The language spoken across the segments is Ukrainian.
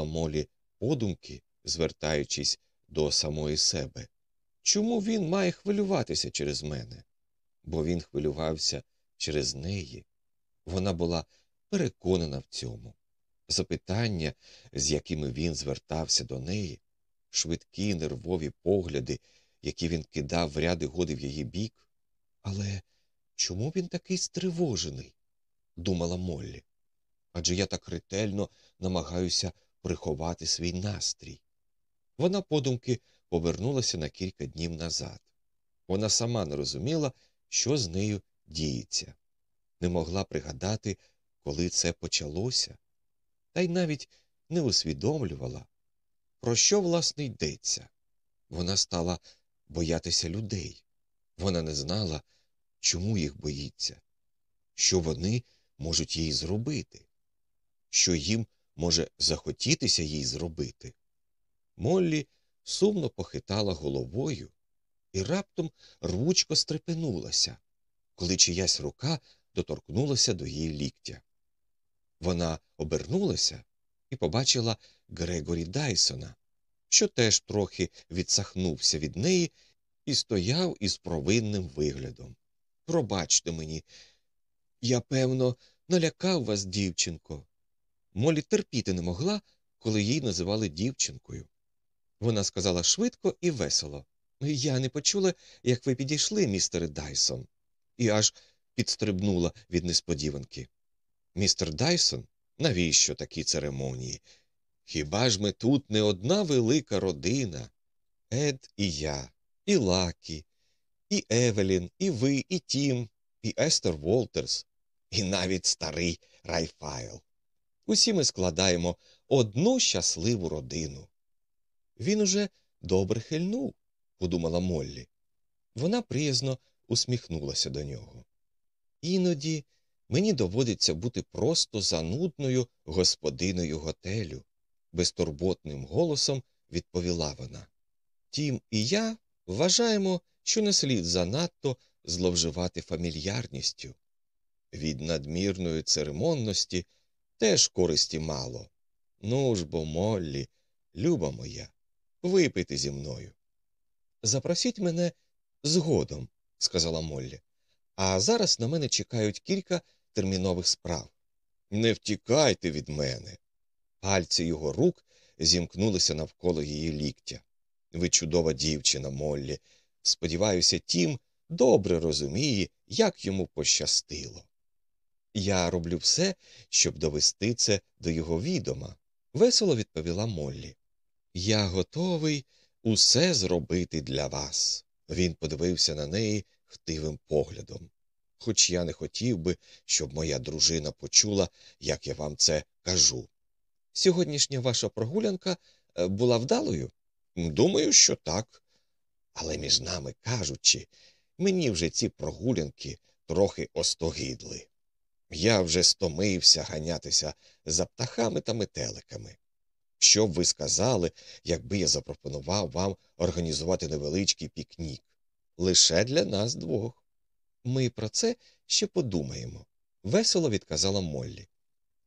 сказала Молі подумки, звертаючись до самої себе. Чому він має хвилюватися через мене? Бо він хвилювався через неї. Вона була переконана в цьому. Запитання, з якими він звертався до неї, швидкі нервові погляди, які він кидав в ряди годи в її бік. Але чому він такий стривожений? думала Моллі. Адже я так ретельно намагаюся приховати свій настрій. Вона подумки повернулася на кілька днів назад. Вона сама не розуміла, що з нею діється, не могла пригадати, коли це почалося, та й навіть не усвідомлювала, про що, власне, йдеться. Вона стала боятися людей. Вона не знала, чому їх боїться, що вони можуть їй зробити, що їм може захотітися їй зробити. Моллі сумно похитала головою і раптом рвучко стрепенулася, коли чиясь рука доторкнулася до її ліктя. Вона обернулася і побачила Грегорі Дайсона, що теж трохи відсахнувся від неї і стояв із провинним виглядом. Пробачте мені, я, певно, налякав вас, дівчинко. Молі терпіти не могла, коли її називали дівчинкою. Вона сказала швидко і весело. Я не почула, як ви підійшли, містере Дайсон, і аж підстрибнула від несподіванки. Містер Дайсон, навіщо такі церемонії? Хіба ж ми тут не одна велика родина? Ед і я, і Лакі, і Евелін, і ви, і Тім, і Естер Волтерс, і навіть старий Райфайл. Усі ми складаємо одну щасливу родину. Він уже добре хильнув, подумала Моллі. Вона приязно усміхнулася до нього. Іноді мені доводиться бути просто занудною господиною готелю, безтурботним голосом відповіла вона. Тім і я вважаємо, що не слід занадто зловживати фамільярністю. Від надмірної церемонності теж користі мало. Ну ж бо, Моллі, люба моя, випийте зі мною. Запросіть мене згодом, сказала Моллі. А зараз на мене чекають кілька термінових справ. Не втікайте від мене. Пальці його рук зімкнулися навколо її ліктя. Ви чудова дівчина, Моллі. Сподіваюся, тім добре розуміє, як йому пощастило. Я роблю все, щоб довести це до його відома, весело відповіла Моллі. Я готовий усе зробити для вас. Він подивився на неї хтивим поглядом. Хоч я не хотів би, щоб моя дружина почула, як я вам це кажу. Сьогоднішня ваша прогулянка е, була вдалою? Думаю, що так. Але між нами кажучи, мені вже ці прогулянки трохи остогидли. Я вже стомився ганятися за птахами та метеликами. Що б ви сказали, якби я запропонував вам організувати невеличкий пікнік? Лише для нас двох. Ми про це ще подумаємо, весело відказала Моллі.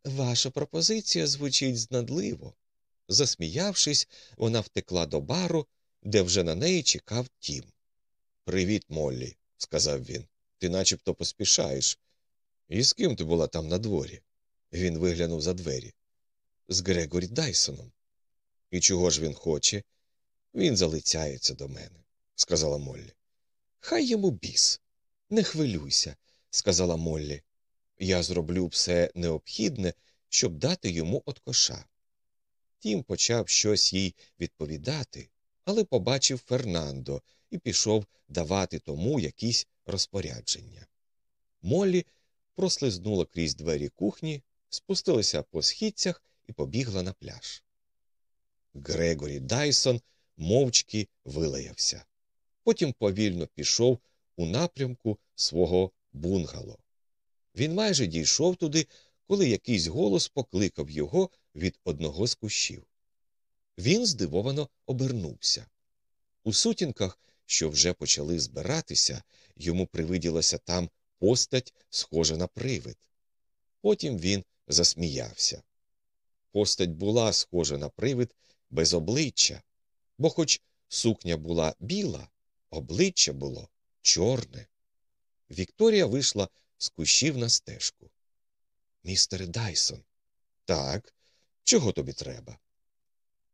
Ваша пропозиція звучить знадливо. Засміявшись, вона втекла до бару, де вже на неї чекав тім. Привіт, Моллі, сказав він. Ти начебто поспішаєш. І з ким ти була там на дворі?» Він виглянув за двері. З Грегорі Дайсоном. І чого ж він хоче? Він залицяється до мене, сказала Моллі. Хай йому біс. Не хвилюйся, сказала Моллі. Я зроблю все необхідне, щоб дати йому от коша. Тім почав щось їй відповідати, але побачив Фернандо і пішов давати тому якісь розпорядження. Моллі прослизнула крізь двері кухні, спустилася по східцях і побігла на пляж. Грегорі Дайсон мовчки вилаявся. Потім повільно пішов у напрямку свого бунгало. Він майже дійшов туди, коли якийсь голос покликав його від одного з кущів. Він здивовано обернувся. У сутінках, що вже почали збиратися, йому привиділася там постать, схожа на привид. Потім він засміявся. постать була схожа на привид без обличчя, бо, хоч сукня була біла, обличчя було чорне. Вікторія вийшла з кущів на стежку. Містер Дайсон. Так, чого тобі треба?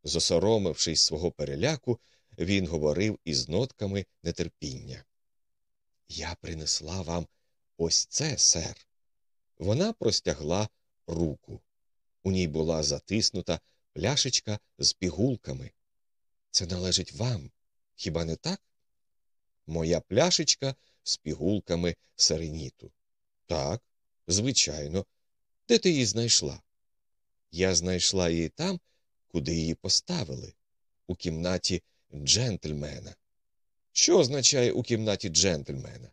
Зосоромившись свого переляку, він говорив із нотками нетерпіння. Я принесла вам ось це, сер. Вона простягла руку. У ній була затиснута пляшечка з пігулками. Це належить вам, хіба не так? Моя пляшечка з пігулками сареніту. Так, звичайно. Де ти її знайшла? Я знайшла її там, куди її поставили, у кімнаті джентльмена. Що означає у кімнаті джентльмена?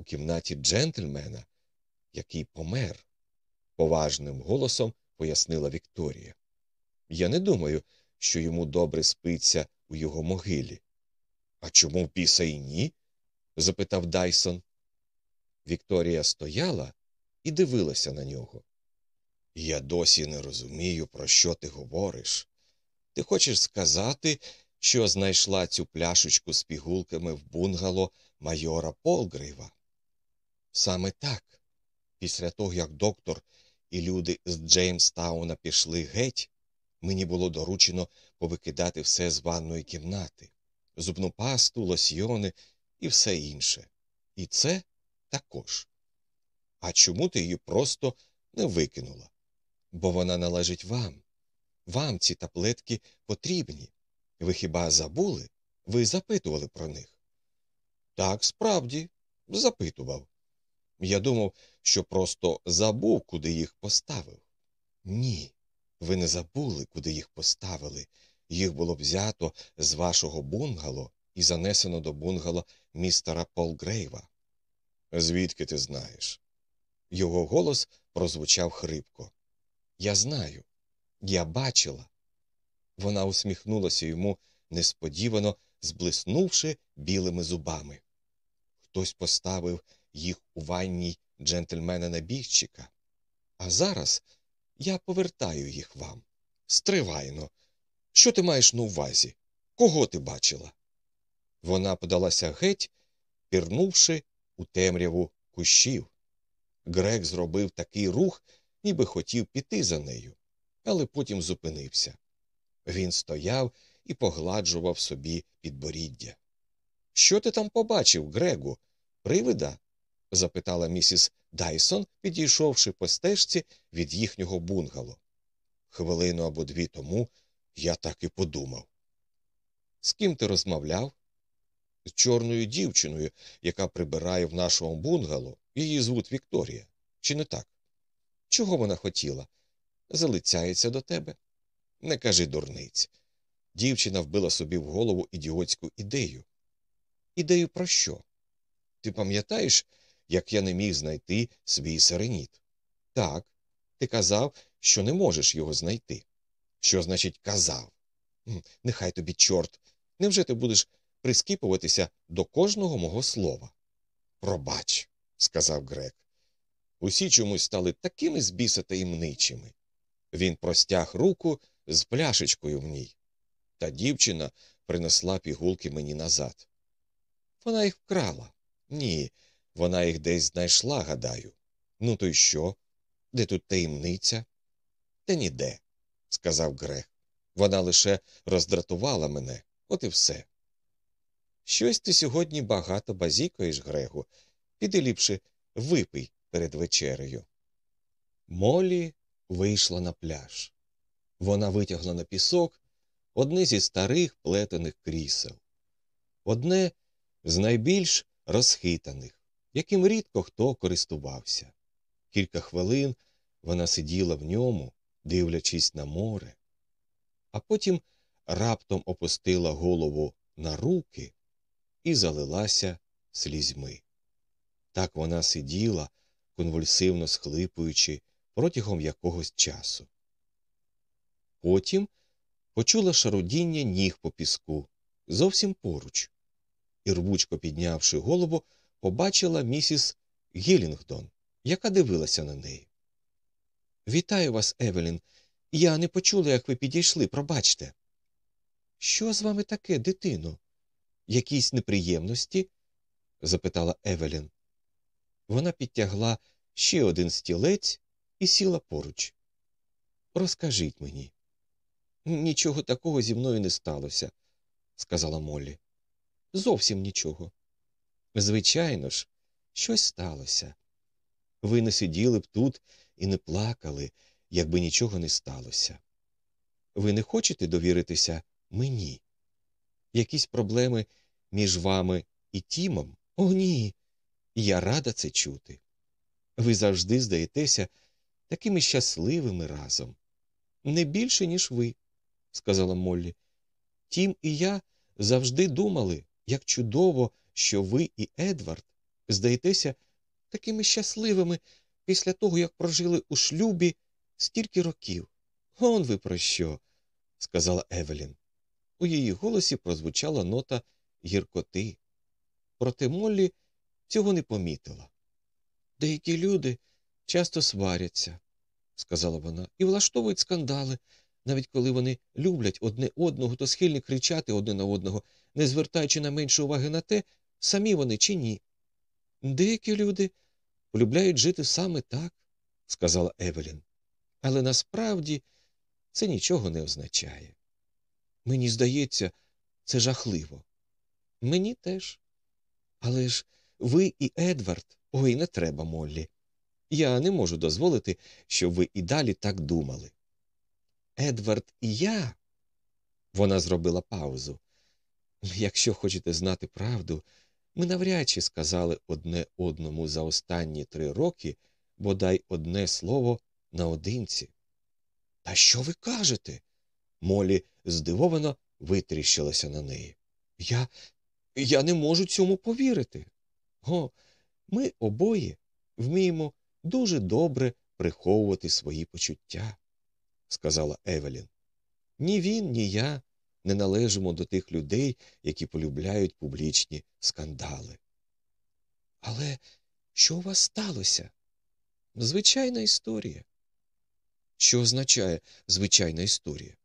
У кімнаті джентльмена, який помер, поважним голосом пояснила Вікторія. Я не думаю, що йому добре спиться у його могилі. А чому в біса і ні? запитав Дайсон. Вікторія стояла і дивилася на нього. Я досі не розумію, про що ти говориш. Ти хочеш сказати, що знайшла цю пляшечку з пігулками в бунгало майора Полгрейва? Саме так. Після того, як доктор і люди з Джеймстауна пішли геть, мені було доручено повикидати все з ванної кімнати, зубну пасту, лосьйони і все інше. І це також. А чому ти її просто не викинула? Бо вона належить вам. Вам ці таблетки потрібні. Ви хіба забули? Ви запитували про них? Так, справді, запитував. Я думав, що просто забув, куди їх поставив. Ні, ви не забули, куди їх поставили. Їх було взято з вашого бунгало і занесено до бунгало містера Полгрейва. Звідки ти знаєш? Його голос прозвучав хрипко. Я знаю, я бачила. Вона усміхнулася йому несподівано, зблиснувши білими зубами. Хтось поставив їх у ванній джентльмена набігчика. А зараз я повертаю їх вам. Стривайно. Що ти маєш на увазі? Кого ти бачила? Вона подалася геть, пірнувши у темряву кущів. Грек зробив такий рух, ніби хотів піти за нею, але потім зупинився. Він стояв і погладжував собі підборіддя. Що ти там побачив, Грегу? Привида? Запитала місіс Дайсон, підійшовши по стежці від їхнього бунгало. Хвилину або дві тому я так і подумав. З ким ти розмовляв? З чорною дівчиною, яка прибирає в нашому бунгало, її звуть Вікторія. Чи не так? Чого вона хотіла? Залицяється до тебе. Не кажи дурниць. Дівчина вбила собі в голову ідіотську ідею. Ідею про що? Ти пам'ятаєш, як я не міг знайти свій сиреніт? Так, ти казав, що не можеш його знайти. Що значить казав? Нехай тобі, чорт, невже ти будеш прискіпуватися до кожного мого слова? Пробач, сказав Грек. Усі чомусь стали такими з біса таємничими. Він простяг руку з пляшечкою в ній. Та дівчина принесла пігулки мені назад. Вона їх вкрала. Ні, вона їх десь знайшла, гадаю. Ну, то й що? Де тут таємниця? Та ніде, сказав Грех. Вона лише роздратувала мене, от і все. Щось ти сьогодні багато базікаєш, Грегу. Піди ліпше випий перед вечерею. Молі вийшла на пляж. Вона витягла на пісок одне зі старих плетених крісел, одне з найбільш розхитаних, яким рідко хто користувався. Кілька хвилин вона сиділа в ньому, дивлячись на море, а потім раптом опустила голову на руки і залилася слізьми. Так вона сиділа, конвульсивно схлипуючи протягом якогось часу. Потім почула шарудіння ніг по піску зовсім поруч, і, рвучко піднявши голову, побачила місіс Гілінгдон, яка дивилася на неї. Вітаю вас, Евелін. Я не почула, як ви підійшли, пробачте. Що з вами таке, дитино? Якісь неприємності? запитала Евелін. Вона підтягла ще один стілець і сіла поруч. Розкажіть мені. Нічого такого зі мною не сталося, сказала Моллі. Зовсім нічого. Звичайно ж, щось сталося. Ви не сиділи б тут і не плакали, якби нічого не сталося. Ви не хочете довіритися мені? Якісь проблеми між вами і Тімом? О, ні. Я рада це чути. Ви завжди здаєтеся такими щасливими разом. Не більше, ніж ви, сказала Моллі. Тім і я завжди думали, як чудово, що ви і Едвард здаєтеся такими щасливими після того, як прожили у шлюбі стільки років. Он ви про що? сказала Евелін. У її голосі прозвучала нота гіркоти. Проте Моллі цього не помітила. Деякі люди часто сваряться, сказала вона, і влаштовують скандали, навіть коли вони люблять одне одного, то схильні кричати одне на одного, не звертаючи на менше уваги на те, самі вони чи ні. Деякі люди полюбляють жити саме так, сказала Евелін. Але насправді це нічого не означає. Мені здається, це жахливо. Мені теж. Але ж ви і Едвард, ой, не треба, Моллі. Я не можу дозволити, щоб ви і далі так думали. Едвард і я. Вона зробила паузу. Якщо хочете знати правду, ми навряд чи сказали одне одному за останні три роки бодай одне слово наодинці. Та що ви кажете? Молі здивовано витріщилася на неї. Я я не можу цьому повірити. О, ми обоє вміємо дуже добре приховувати свої почуття, сказала Евелін. Ні він, ні я не належимо до тих людей, які полюбляють публічні скандали. Але що у вас сталося? Звичайна історія. Що означає звичайна історія?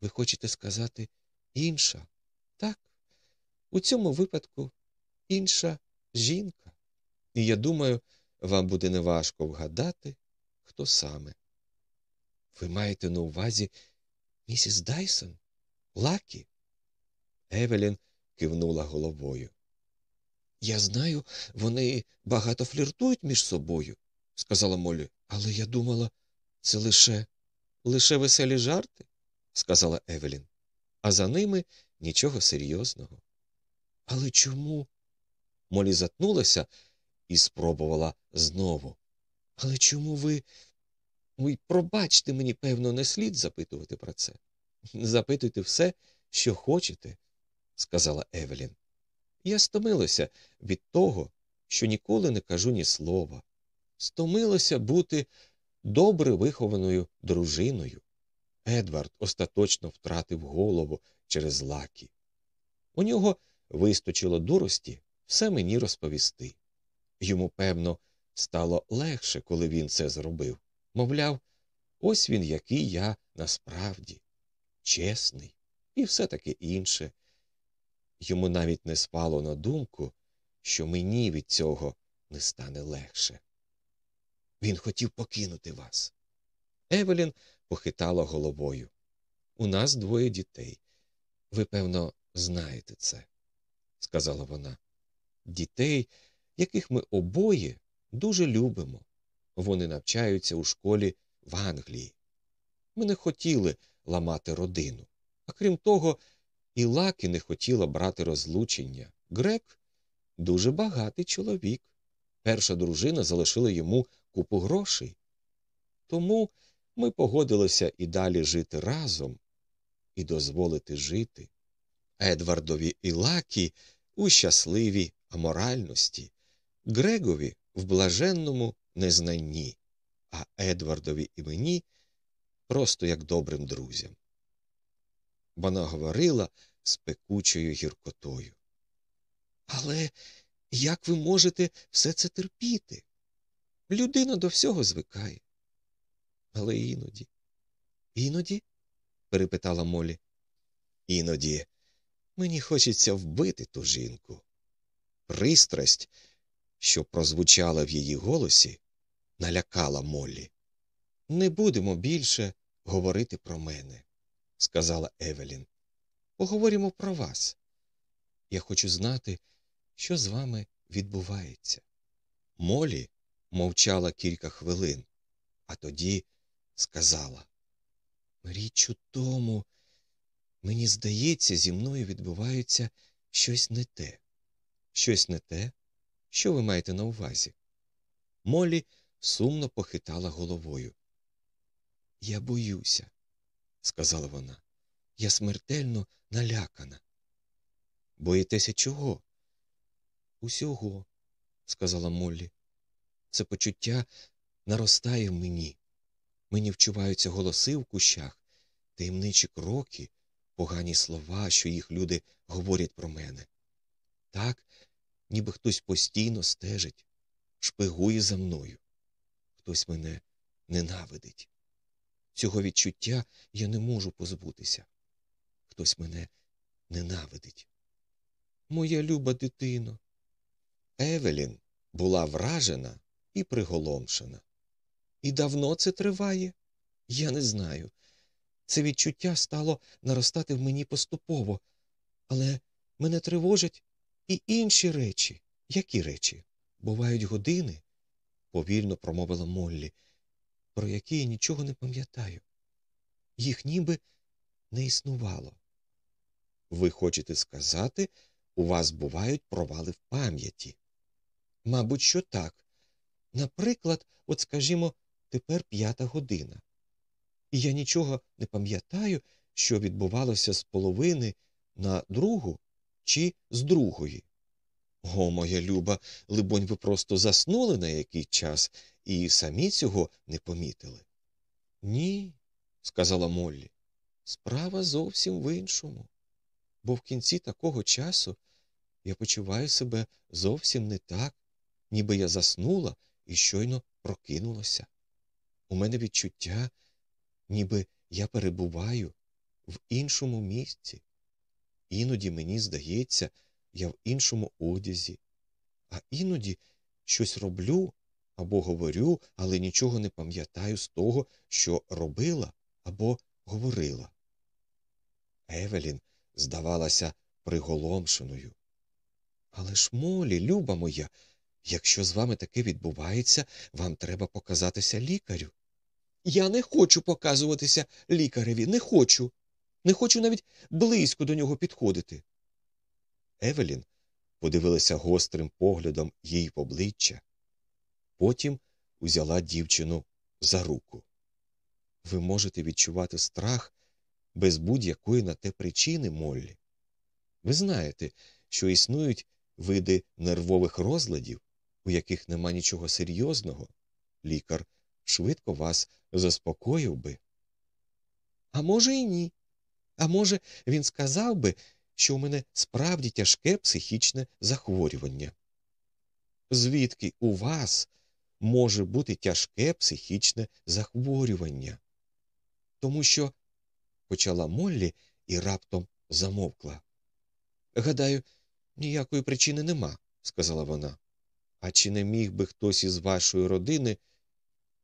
Ви хочете сказати інша? Так, у цьому випадку інша жінка. І я думаю, вам буде неважко вгадати, хто саме. Ви маєте на увазі місіс Дайсон? Лакі? Евелін кивнула головою. Я знаю, вони багато фліртують між собою, сказала Молі, але я думала, це лише лише веселі жарти, сказала Евелін, а за ними нічого серйозного. Але чому? Молі затнулася і спробувала знову. Але чому ви. Ой, пробачте мені, певно, не слід запитувати про це. Запитуйте все, що хочете, сказала Евелін. Я стомилася від того, що ніколи не кажу ні слова. Стомилася бути добре вихованою дружиною. Едвард остаточно втратив голову через лакі. У нього вистачило дурості все мені розповісти. Йому, певно, стало легше, коли він це зробив. Мовляв, ось він який я насправді чесний і все таке інше. Йому навіть не спало на думку, що мені від цього не стане легше. Він хотів покинути вас. Евелін похитала головою. У нас двоє дітей. Ви, певно, знаєте це, сказала вона. Дітей, яких ми обоє дуже любимо. Вони навчаються у школі в Англії. Ми не хотіли ламати родину. А крім того, і Лакі не хотіла брати розлучення. Грег дуже багатий чоловік. Перша дружина залишила йому купу грошей. Тому ми погодилися і далі жити разом і дозволити жити Едвардові і Лакі у щасливій аморальності, Грегові в блаженному незнанні, а Едвардові і мені просто як добрим друзям. Вона говорила з пекучою гіркотою. Але як ви можете все це терпіти? Людина до всього звикає. Але іноді, Іноді? перепитала Молі. Іноді мені хочеться вбити ту жінку. Пристрасть, що прозвучала в її голосі, налякала Моллі. Не будемо більше говорити про мене, сказала Евелін. Поговоримо про вас. Я хочу знати, що з вами відбувається. Молі мовчала кілька хвилин, а тоді сказала Річ у тому, мені здається, зі мною відбувається щось не те. Щось не те? Що ви маєте на увазі? Молі сумно похитала головою. Я боюся, сказала вона. Я смертельно налякана. Боїтеся чого? Усього, сказала Моллі. Це почуття наростає в мені. Мені вчуваються голоси в кущах, таємничі кроки, погані слова, що їх люди говорять про мене. Так, ніби хтось постійно стежить, шпигує за мною. Хтось мене ненавидить. Цього відчуття я не можу позбутися. Хтось мене ненавидить. Моя люба дитино. Евелін була вражена і приголомшена. І давно це триває? Я не знаю. Це відчуття стало наростати в мені поступово, але мене тривожать і інші речі. Які речі? Бувають години, повільно промовила Моллі, про які я нічого не пам'ятаю. Їх ніби не існувало. Ви хочете сказати, у вас бувають провали в пам'яті? Мабуть, що так. Наприклад, от скажімо, тепер п'ята година. І я нічого не пам'ятаю, що відбувалося з половини на другу чи з другої. О, моя люба, либонь, ви просто заснули на який час і самі цього не помітили. Ні, сказала Моллі, справа зовсім в іншому. Бо в кінці такого часу я почуваю себе зовсім не так, ніби я заснула і щойно прокинулася. У мене відчуття, ніби я перебуваю в іншому місці. Іноді мені здається, я в іншому одязі, а іноді щось роблю або говорю, але нічого не пам'ятаю з того, що робила або говорила. Евелін здавалася приголомшеною. Але ж Молі, люба моя, якщо з вами таке відбувається, вам треба показатися лікарю. Я не хочу показуватися лікареві, не хочу. Не хочу навіть близько до нього підходити. Евелін подивилася гострим поглядом їй в обличчя, потім узяла дівчину за руку. Ви можете відчувати страх без будь-якої на те причини, Моллі. Ви знаєте, що існують види нервових розладів, у яких нема нічого серйозного, лікар швидко вас заспокоїв би. А може, і ні. А може, він сказав би, що у мене справді тяжке психічне захворювання. Звідки у вас може бути тяжке психічне захворювання? Тому що, почала Моллі і раптом замовкла. Гадаю, ніякої причини нема, сказала вона. А чи не міг би хтось із вашої родини,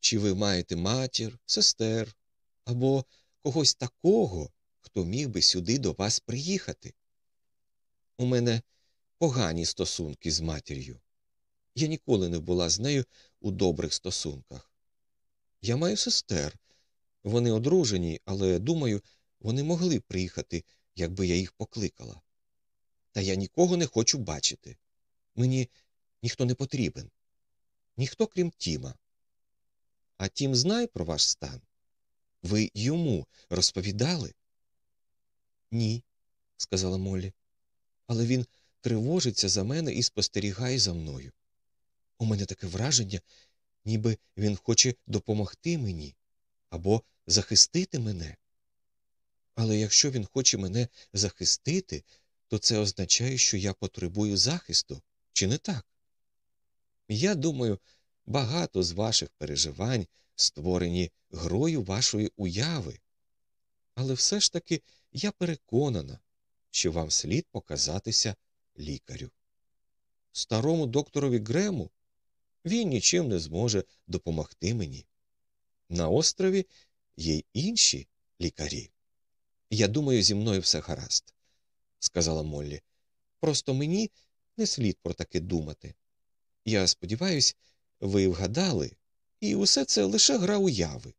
чи ви маєте матір, сестер або когось такого, хто міг би сюди до вас приїхати? У мене погані стосунки з матір'ю. Я ніколи не була з нею у добрих стосунках. Я маю сестер. Вони одружені, але, думаю, вони могли приїхати, якби я їх покликала. Та я нікого не хочу бачити. Мені ніхто не потрібен. Ніхто, крім Тіма. А Тім знає про ваш стан? Ви йому розповідали? Ні, сказала Моллі. Але він тривожиться за мене і спостерігає за мною. У мене таке враження, ніби він хоче допомогти мені або захистити мене. Але якщо він хоче мене захистити, то це означає, що я потребую захисту, чи не так? Я думаю, багато з ваших переживань створені грою вашої уяви, Але все ж таки я переконана, що вам слід показатися лікарю. Старому докторові Грему він нічим не зможе допомогти мені. На острові є й інші лікарі. Я думаю, зі мною все гаразд, сказала Моллі. Просто мені не слід про таке думати. Я сподіваюся, ви вгадали, і усе це лише гра уяви.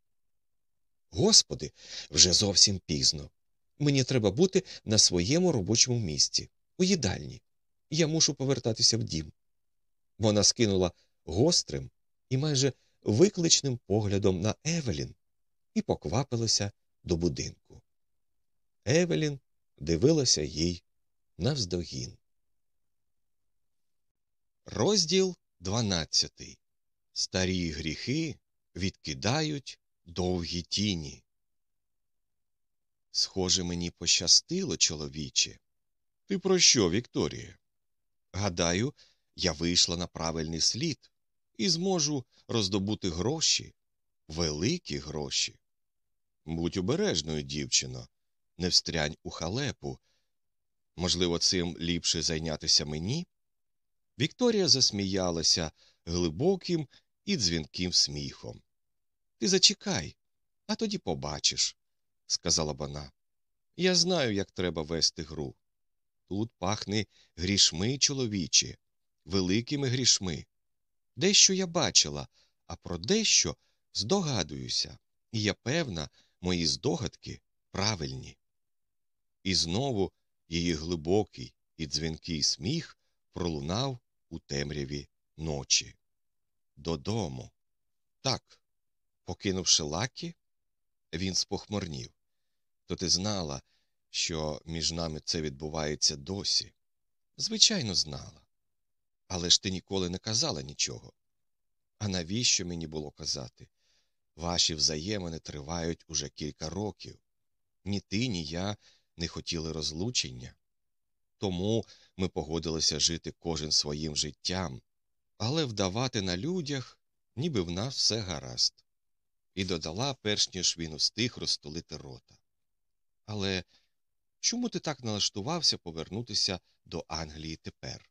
Господи, вже зовсім пізно. Мені треба бути на своєму робочому місці, у їдальні. Я мушу повертатися в дім. Вона скинула гострим і майже викличним поглядом на Евелін і поквапилася до будинку. Евелін дивилася їй навздогін. Розділ дванадцятий. Старі гріхи відкидають довгі тіні. Схоже, мені пощастило, чоловіче. Ти про що, Вікторія? Гадаю, я вийшла на правильний слід і зможу роздобути гроші, великі гроші. Будь обережною, дівчино, не встрянь у халепу. Можливо, цим ліпше зайнятися мені? Вікторія засміялася глибоким і дзвінким сміхом. Ти зачекай, а тоді побачиш, сказала вона. Я знаю, як треба вести гру. Тут пахне грішми, чоловічі, великими грішми. Дещо я бачила, а про дещо здогадуюся, і я певна, мої здогадки правильні. І знову її глибокий і дзвінкий сміх пролунав у темряві ночі. Додому. Так, покинувши лакі, він спохмурнів. То ти знала, що між нами це відбувається досі? Звичайно, знала. Але ж ти ніколи не казала нічого. А навіщо мені було казати? Ваші взаємини тривають уже кілька років. Ні ти, ні я не хотіли розлучення. Тому ми погодилися жити кожен своїм життям, але вдавати на людях, ніби в нас все гаразд, і додала, перш ніж він устиг розтулити рота. Але чому ти так налаштувався повернутися до Англії тепер?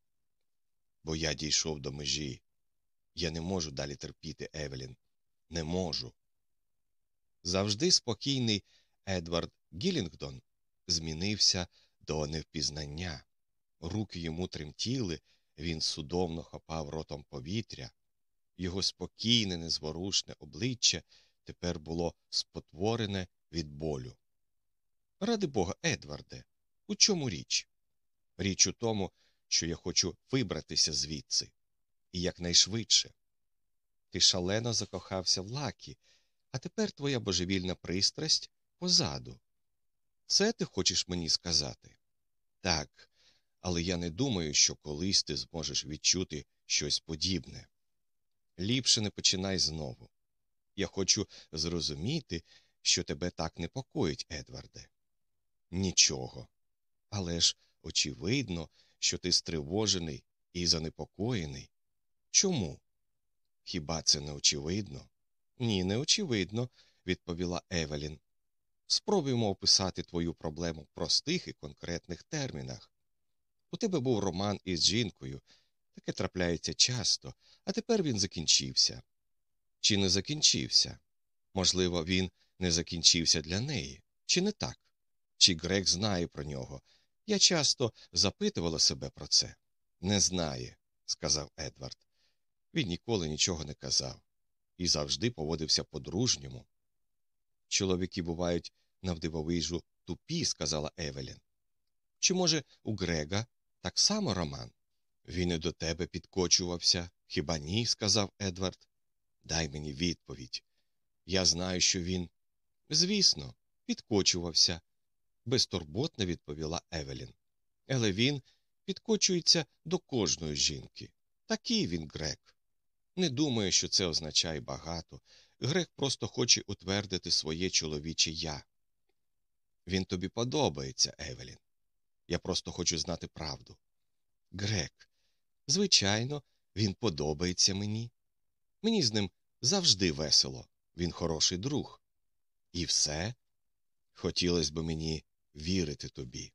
Бо я дійшов до межі. Я не можу далі терпіти, Евелін. Не можу. Завжди спокійний Едвард Гілінгдон змінився до невпізнання. Руки йому тремтіли, він судомно хапав ротом повітря. Його спокійне, незворушне обличчя тепер було спотворене від болю. Ради бога, Едварде, у чому річ? Річ у тому, що я хочу вибратися звідси, і якнайшвидше. Ти шалено закохався в лакі, а тепер твоя божевільна пристрасть позаду. Це ти хочеш мені сказати? Так, але я не думаю, що колись ти зможеш відчути щось подібне. Ліпше не починай знову. Я хочу зрозуміти, що тебе так непокоїть, Едварде. Нічого. Але ж очевидно, що ти стривожений і занепокоєний. Чому? Хіба це не очевидно? Ні, не очевидно, відповіла Евелін. Спробуємо описати твою проблему в простих і конкретних термінах. У тебе був роман із жінкою, таке трапляється часто, а тепер він закінчився. Чи не закінчився? Можливо, він не закінчився для неї, чи не так? Чи Грек знає про нього? Я часто запитувала себе про це. Не знає, сказав Едвард. Він ніколи нічого не казав і завжди поводився по-дружньому. Чоловіки бувають навдивовижу тупі, сказала Евелін. Чи, може, у Грега так само роман? Він і до тебе підкочувався. Хіба ні? сказав Едвард. Дай мені відповідь. Я знаю, що він. Звісно, підкочувався, безтурботно відповіла Евелін. Але він підкочується до кожної жінки. Такий він грек. Не думаю, що це означає багато. Грек просто хоче утвердити своє чоловіче я. Він тобі подобається, Евелін. Я просто хочу знати правду. Грек, звичайно, він подобається мені. Мені з ним завжди весело. Він хороший друг. І все? Хотілося б мені вірити тобі.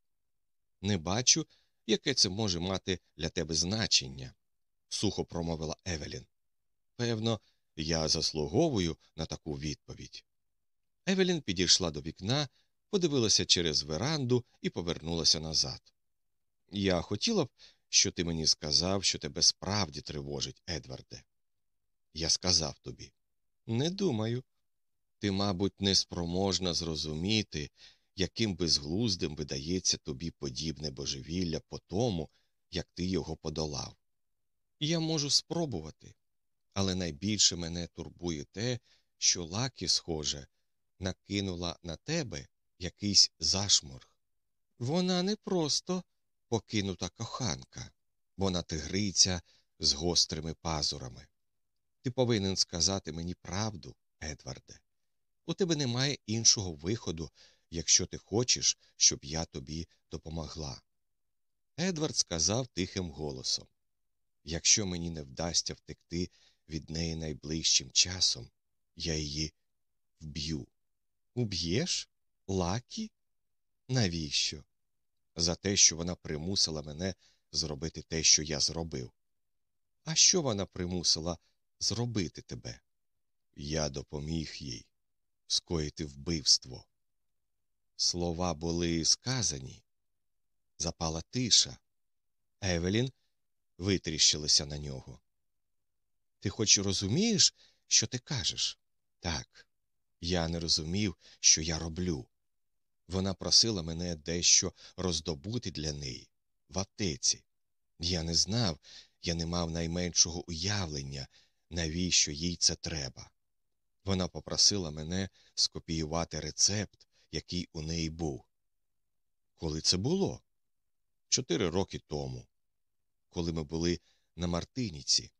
Не бачу, яке це може мати для тебе значення, сухо промовила Евелін. Певно, я заслуговую на таку відповідь. Евелін підійшла до вікна, подивилася через веранду і повернулася назад. Я хотіла б, що ти мені сказав, що тебе справді тривожить, Едварде. Я сказав тобі. Не думаю. Ти, мабуть, неспроможна зрозуміти, яким безглуздим видається тобі подібне божевілля по тому, як ти його подолав. Я можу спробувати, але найбільше мене турбує те, що лакі, схоже, накинула на тебе якийсь зашморг. Вона не просто покинута коханка, вона тигриця з гострими пазурами. Ти повинен сказати мені правду, Едварде. У тебе немає іншого виходу, якщо ти хочеш, щоб я тобі допомогла. Едвард сказав тихим голосом якщо мені не вдасться втекти від неї найближчим часом, я її вб'ю. Уб'єш? Лакі? Навіщо? За те, що вона примусила мене зробити те, що я зробив. А що вона примусила зробити тебе? Я допоміг їй скоїти вбивство. Слова були сказані. Запала тиша. Евелін витріщилася на нього. Ти хоч розумієш, що ти кажеш? Так, я не розумів, що я роблю. Вона просила мене дещо роздобути для неї в аптеці. Я не знав, я не мав найменшого уявлення, навіщо їй це треба. Вона попросила мене скопіювати рецепт, який у неї був. Коли це було? Чотири роки тому, коли ми були на Мартиніці,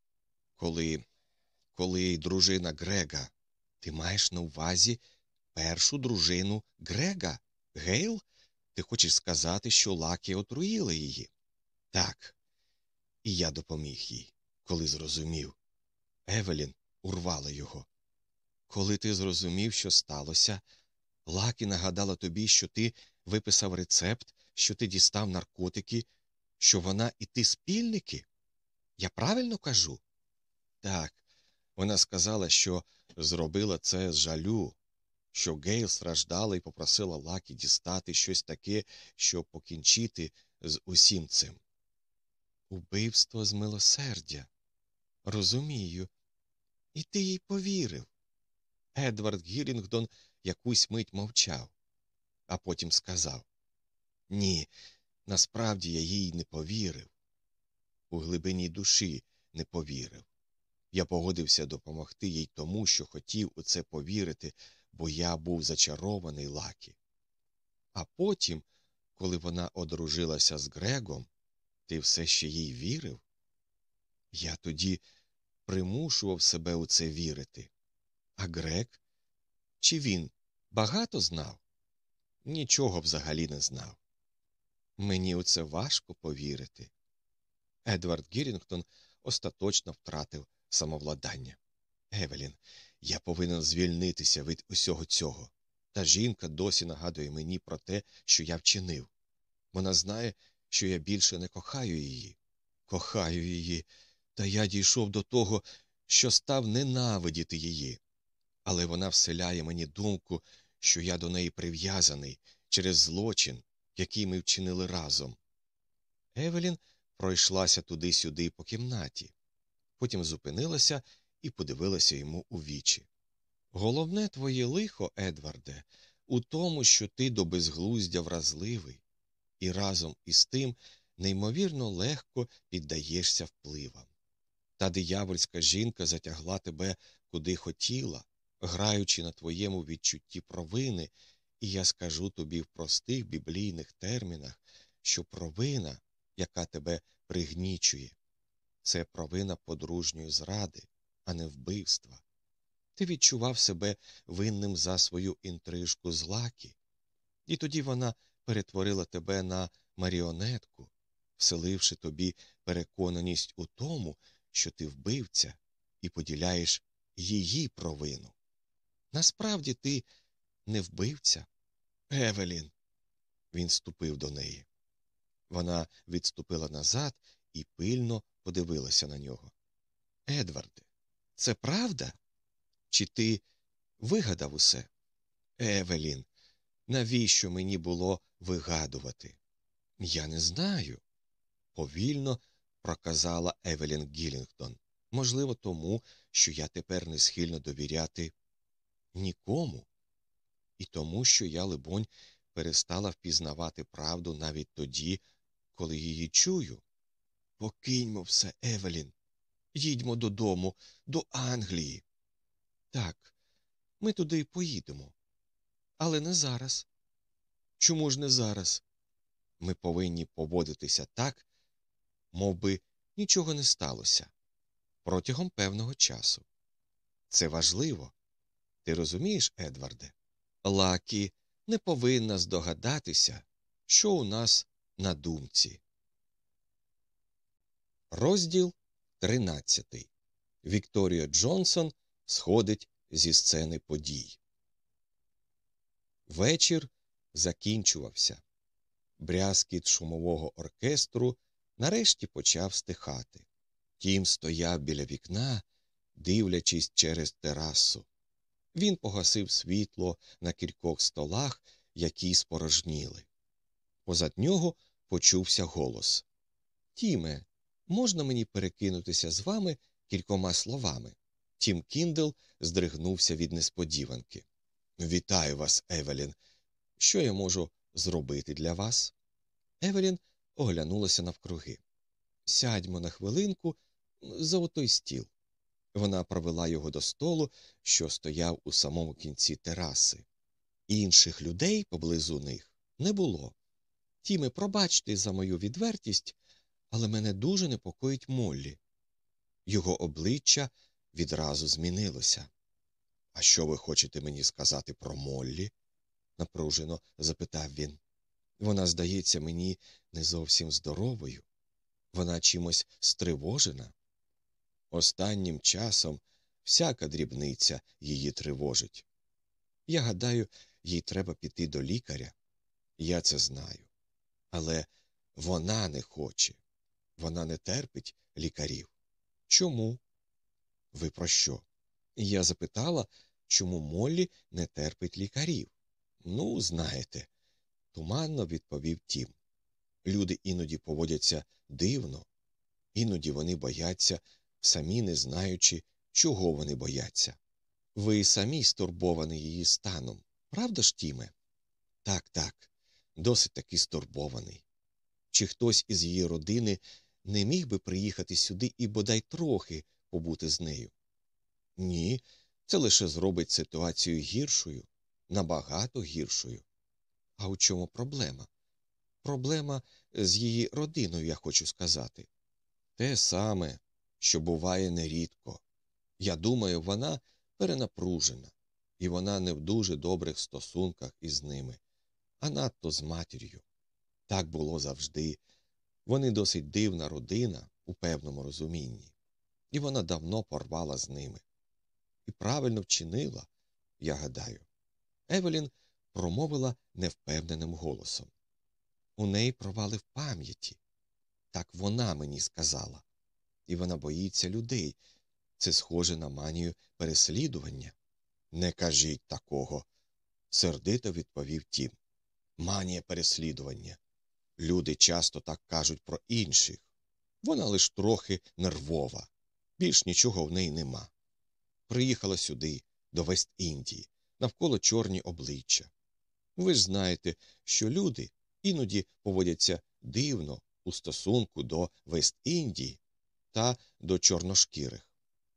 коли коли дружина Грега. Ти маєш на увазі першу дружину Грега? Гейл? Ти хочеш сказати, що лаки отруїли її? Так. І я допоміг їй, коли зрозумів. Евелін урвала його. Коли ти зрозумів, що сталося, Лакі нагадала тобі, що ти виписав рецепт, що ти дістав наркотики, що вона і ти спільники? Я правильно кажу? Так, вона сказала, що зробила це з жалю, що Гейл страждала і попросила Лакі дістати щось таке, щоб покінчити з усім цим. Убивство з милосердя. Розумію. І ти їй повірив. Едвард Гірінгдон якусь мить мовчав, а потім сказав Ні, насправді я їй не повірив. У глибині душі не повірив. Я погодився допомогти їй тому, що хотів у це повірити, бо я був зачарований Лакі. А потім, коли вона одружилася з Грегом, ти все ще їй вірив? Я тоді примушував себе у це вірити. А Грег? Чи він багато знав? Нічого взагалі не знав. Мені у це важко повірити. Едвард Гірінгтон остаточно втратив самовладання. Евелін, я повинен звільнитися від усього цього. Та жінка досі нагадує мені про те, що я вчинив. Вона знає, що я більше не кохаю її. Кохаю її, та я дійшов до того, що став ненавидіти її. Але вона вселяє мені думку, що я до неї прив'язаний через злочин, який ми вчинили разом. Евелін пройшлася туди-сюди по кімнаті, потім зупинилася і подивилася йому у вічі. Головне твоє лихо, Едварде, у тому, що ти до безглуздя вразливий, і разом із тим неймовірно легко піддаєшся впливам. Та диявольська жінка затягла тебе куди хотіла, граючи на твоєму відчутті провини, і я скажу тобі в простих біблійних термінах, що провина, яка тебе пригнічує, це провина подружньої зради, а не вбивства. Ти відчував себе винним за свою інтрижку з лакі, і тоді вона перетворила тебе на маріонетку, вселивши тобі переконаність у тому, що ти вбивця і поділяєш її провину. Насправді ти не вбивця. Евелін. Він ступив до неї. Вона відступила назад і пильно подивилася на нього. Едварде, це правда? Чи ти вигадав усе? Евелін, навіщо мені було вигадувати? Я не знаю, повільно проказала Евелін Гілінгтон. Можливо, тому, що я тепер не схильно довіряти нікому, і тому, що я, либонь, перестала впізнавати правду навіть тоді, коли її чую. Покиньмо все, Евелін. Їдьмо додому, до Англії. Так, ми туди й поїдемо. Але не зараз. Чому ж не зараз? Ми повинні поводитися так, мов би нічого не сталося протягом певного часу. Це важливо. Ти розумієш, Едварде? Лакі не повинна здогадатися, що у нас на думці. Розділ 13. Вікторія Джонсон сходить зі сцени подій. Вечір закінчувався. Брязкіт шумового оркестру нарешті почав стихати. Тім стояв біля вікна, дивлячись через терасу. Він погасив світло на кількох столах, які спорожніли. Позад нього почувся голос. Тіме, можна мені перекинутися з вами кількома словами? Тім Кіндл здригнувся від несподіванки. Вітаю вас, Евелін. Що я можу зробити для вас? Евелін оглянулася навкруги. Сядьмо на хвилинку за отой стіл. Вона провела його до столу, що стояв у самому кінці тераси. Інших людей поблизу них не було. Тіме, пробачте за мою відвертість, але мене дуже непокоїть Моллі. Його обличчя відразу змінилося. А що ви хочете мені сказати про Моллі? напружено запитав він. Вона здається мені не зовсім здоровою. Вона чимось стривожена. Останнім часом всяка дрібниця її тривожить. Я гадаю, їй треба піти до лікаря. Я це знаю. Але вона не хоче, вона не терпить лікарів. Чому? Ви про що? Я запитала, чому Моллі не терпить лікарів. Ну, знаєте, туманно відповів Тім. Люди іноді поводяться дивно, іноді вони бояться, самі не знаючи, чого вони бояться. Ви самі стурбовані її станом, правда ж, Тіме? Так, так, досить таки стурбований. Чи хтось із її родини не міг би приїхати сюди і бодай трохи побути з нею? Ні, це лише зробить ситуацію гіршою, набагато гіршою. А у чому проблема? Проблема з її родиною, я хочу сказати. Те саме, що буває нерідко. Я думаю, вона перенапружена, і вона не в дуже добрих стосунках із ними, а надто з матір'ю. Так було завжди. Вони досить дивна родина у певному розумінні, і вона давно порвала з ними. І правильно вчинила, я гадаю. Евелін промовила невпевненим голосом. У неї провали в пам'яті. Так вона мені сказала. І вона боїться людей. Це схоже на манію переслідування. Не кажіть такого, сердито відповів Тім. Манія переслідування. Люди часто так кажуть про інших. Вона лиш трохи нервова, більш нічого в неї нема. Приїхала сюди, до Вест Індії, навколо чорні обличчя. Ви ж знаєте, що люди іноді поводяться дивно у стосунку до Вест Індії та до чорношкірих.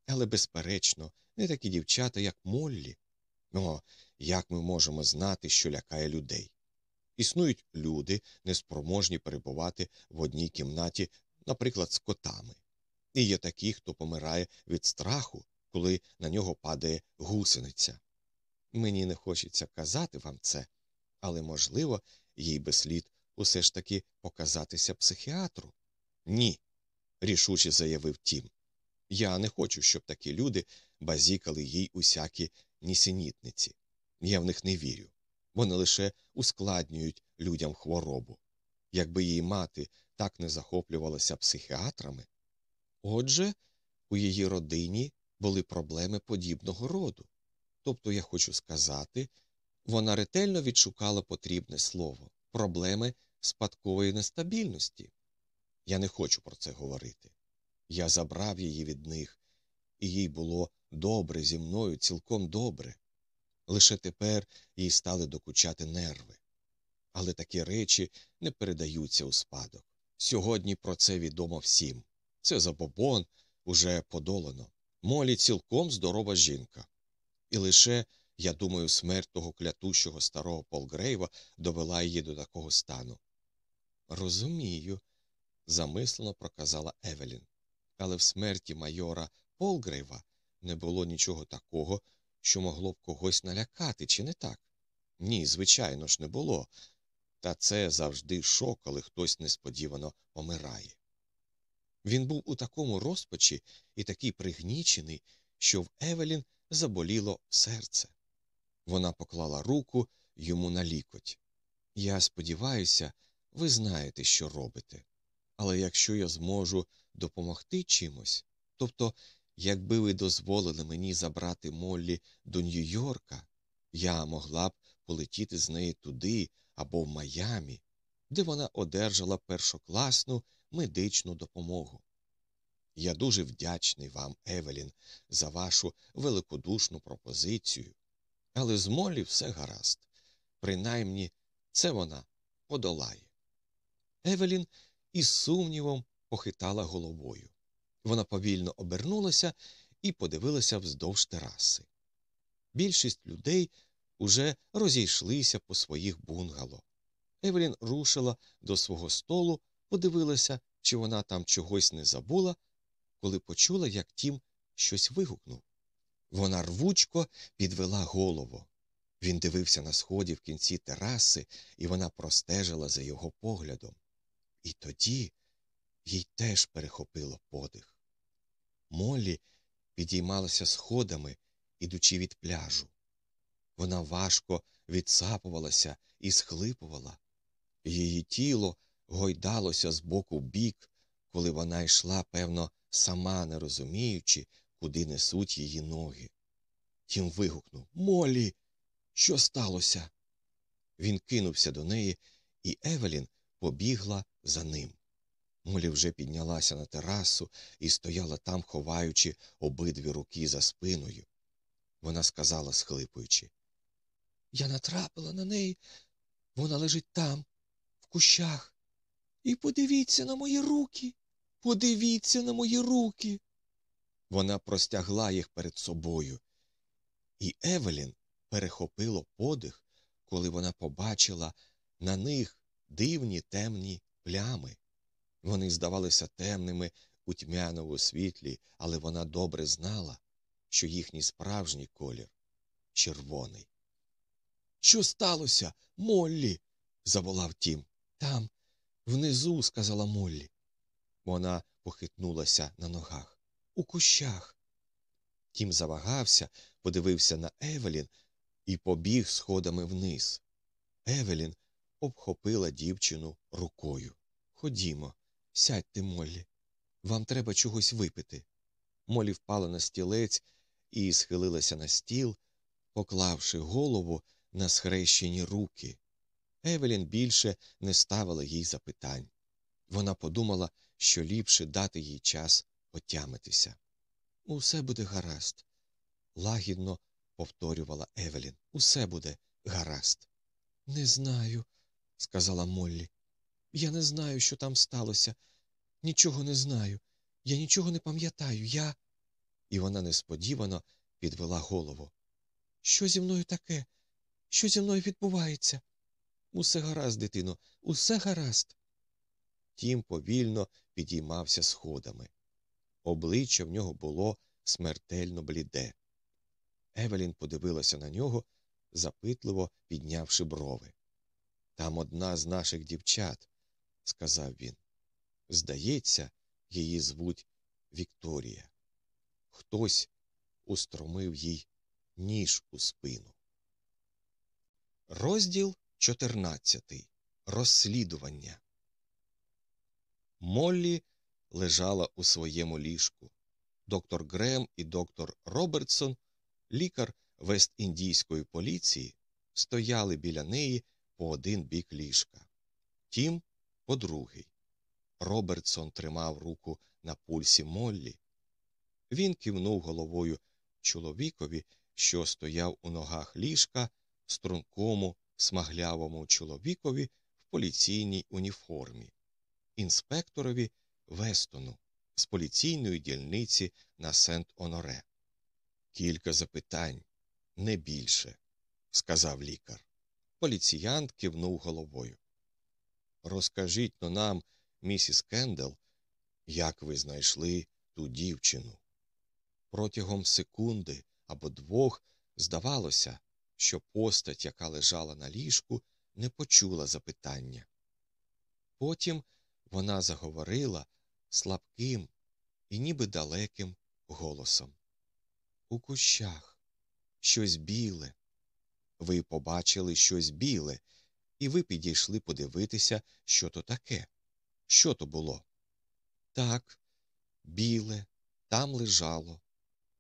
Але, безперечно, не такі дівчата, як Моллі. О, як ми можемо знати, що лякає людей? Існують люди, неспроможні перебувати в одній кімнаті, наприклад, з котами. І є такі, хто помирає від страху, коли на нього падає гусениця. Мені не хочеться казати вам це, але, можливо, їй би слід усе ж таки показатися психіатру. Ні, рішуче заявив Тім. Я не хочу, щоб такі люди базікали їй усякі нісенітниці. Я в них не вірю. Вони лише ускладнюють людям хворобу. Якби її мати так не захоплювалася психіатрами. Отже, у її родині були проблеми подібного роду. Тобто, я хочу сказати, вона ретельно відшукала потрібне слово проблеми спадкової нестабільності. Я не хочу про це говорити. Я забрав її від них, і їй було добре зі мною, цілком добре. Лише тепер їй стали докучати нерви. Але такі речі не передаються у спадок. Сьогодні про це відомо всім. Це забобон уже подолано. Молі цілком здорова жінка. І лише, я думаю, смерть того клятущого старого Полгрейва довела її до такого стану. Розумію, замислено проказала Евелін. Але в смерті майора Полгрейва не було нічого такого, що могло б когось налякати, чи не так? Ні, звичайно ж, не було. Та це завжди шок, коли хтось несподівано помирає. Він був у такому розпачі і такий пригнічений, що в Евелін заболіло серце. Вона поклала руку йому на лікоть. Я сподіваюся, ви знаєте, що робите. Але якщо я зможу допомогти чимось, тобто, якби ви дозволили мені забрати Моллі до Нью-Йорка, я могла б полетіти з нею туди або в Майамі, де вона одержала першокласну медичну допомогу. Я дуже вдячний вам, Евелін, за вашу великодушну пропозицію, але з Моллі все гаразд. Принаймні, це вона подолає. Евелін із сумнівом похитала головою. Вона повільно обернулася і подивилася вздовж тераси. Більшість людей уже розійшлися по своїх бунгало. Евелін рушила до свого столу, подивилася, чи вона там чогось не забула, коли почула, як тім щось вигукнув. Вона рвучко підвела голову. Він дивився на сході в кінці тераси, і вона простежила за його поглядом. І тоді їй теж перехопило подих. Моллі підіймалася сходами, ідучи від пляжу. Вона важко відсапувалася і схлипувала. Її тіло гойдалося з боку в бік, коли вона йшла, певно, сама не розуміючи, куди несуть її ноги. Тім вигукнув Молі, що сталося? Він кинувся до неї, і Евелін побігла за ним. Молі вже піднялася на терасу і стояла там, ховаючи обидві руки за спиною. Вона сказала, схлипуючи. Я натрапила на неї. Вона лежить там, в кущах. І подивіться на мої руки. Подивіться на мої руки. Вона простягла їх перед собою. І Евелін перехопило подих, коли вона побачила на них дивні темні плями. Вони здавалися темними у тьмяному світлі, але вона добре знала, що їхній справжній колір червоний. Що сталося, Моллі? заволав тім. Там, внизу, сказала Моллі. Вона похитнулася на ногах. У кущах. Тім завагався, подивився на Евелін і побіг сходами вниз. Евелін обхопила дівчину рукою. Ходімо, сядьте, Моллі. Вам треба чогось випити. Молі впала на стілець і схилилася на стіл, поклавши голову на схрещені руки. Евелін більше не ставила їй запитань. Вона подумала, що ліпше дати їй час отямитися. Усе буде гаразд, лагідно повторювала Евелін. Усе буде гаразд. Не знаю, сказала Моллі. Я не знаю, що там сталося. Нічого не знаю. Я нічого не пам'ятаю. Я. І вона несподівано підвела голову. Що зі мною таке? Що зі мною відбувається? Усе гаразд, дитино, усе гаразд. Тім повільно підіймався сходами. Обличчя в нього було смертельно бліде. Евелін подивилася на нього, запитливо піднявши брови. Там одна з наших дівчат, сказав він. Здається, її звуть Вікторія. Хтось устромив їй ніж у спину. Розділ 14. Розслідування. Моллі лежала у своєму ліжку. Доктор Грем і доктор Робертсон, лікар Вест-Індійської поліції, стояли біля неї по один бік ліжка. Тім по другий. Робертсон тримав руку на пульсі Моллі. Він кивнув головою чоловікові, що стояв у ногах ліжка, стрункому, смаглявому чоловікові в поліційній уніформі, інспекторові Вестону з поліційної дільниці на Сент Оноре. Кілька запитань, не більше, сказав лікар. Поліціянт кивнув головою. Розкажіть но нам, місіс Кендел, як ви знайшли ту дівчину. Протягом секунди або двох здавалося, що постать, яка лежала на ліжку, не почула запитання. Потім вона заговорила слабким і ніби далеким голосом. У кущах щось біле. Ви побачили щось біле, і ви підійшли подивитися, що то таке. Що то було? Так, біле, там лежало.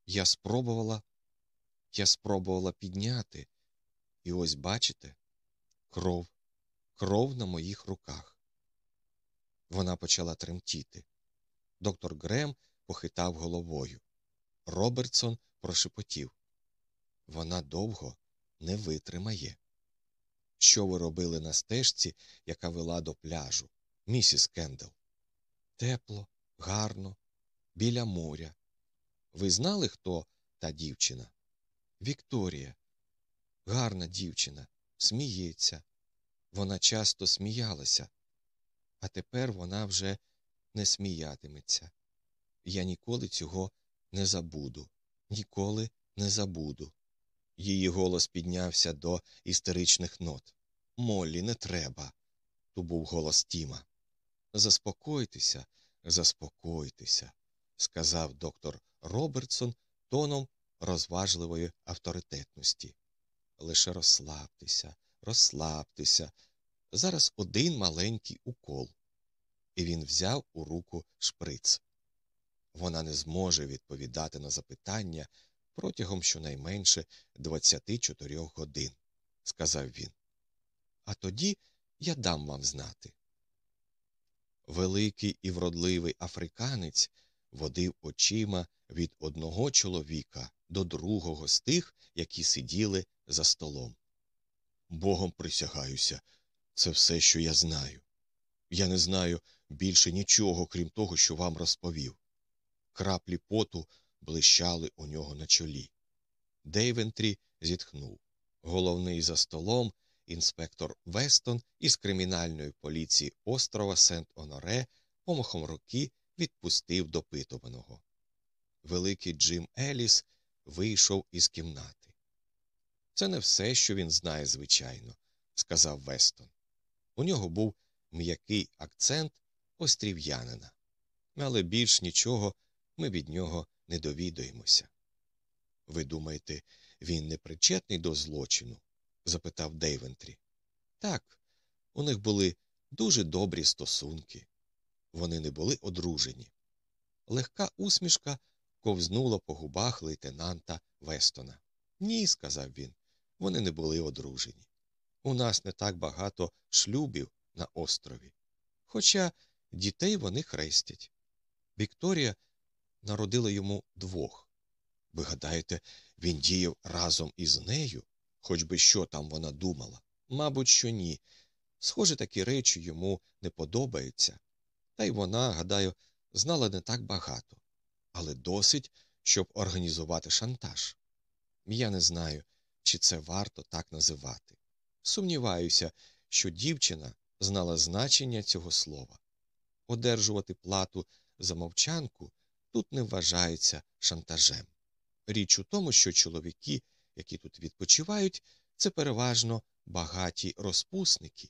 Я спробувала, я спробувала підняти, і ось бачите кров, кров на моїх руках. Вона почала тремтіти. Доктор Грем похитав головою. Робертсон прошепотів. Вона довго не витримає. Що ви робили на стежці, яка вела до пляжу, місіс Кендел? Тепло, гарно, біля моря. Ви знали, хто та дівчина? Вікторія. Гарна дівчина, сміється. Вона часто сміялася, а тепер вона вже не сміятиметься. Я ніколи цього не забуду, ніколи не забуду. Її голос піднявся до істеричних нот. Моллі, не треба. То був голос Тіма. Заспокойтеся, заспокойтеся, сказав доктор Робертсон тоном розважливої авторитетності. Лише розслабтеся, розслабтеся. Зараз один маленький укол. І він взяв у руку шприц. Вона не зможе відповідати на запитання протягом щонайменше 24 годин, сказав він. А тоді я дам вам знати. Великий і вродливий африканець водив очима від одного чоловіка до другого з тих, які сиділи за столом. Богом присягаюся, це все, що я знаю. Я не знаю більше нічого, крім того, що вам розповів. Краплі поту блищали у нього на чолі. Дейвентрі зітхнув. Головний за столом, інспектор Вестон із кримінальної поліції острова Сент Оноре помахом руки відпустив допитуваного. Великий Джим Еліс вийшов із кімнати. Це не все, що він знає, звичайно, сказав Вестон. У нього був м'який акцент острів'янина, але більш нічого ми від нього не довідуємося. Ви думаєте, він не причетний до злочину? запитав Дейвентрі. Так, у них були дуже добрі стосунки. Вони не були одружені. Легка усмішка ковзнула по губах лейтенанта Вестона. Ні, сказав він, вони не були одружені. У нас не так багато шлюбів на острові. Хоча дітей вони хрестять. Вікторія народила йому двох. Ви гадаєте, він діяв разом із нею, хоч би що там вона думала? Мабуть, що ні. Схоже, такі речі йому не подобаються. Та й вона, гадаю, знала не так багато, але досить, щоб організувати шантаж. Я не знаю, чи це варто так називати. Сумніваюся, що дівчина знала значення цього слова. Одержувати плату за мовчанку тут не вважається шантажем. Річ у тому, що чоловіки, які тут відпочивають, це переважно багаті розпусники,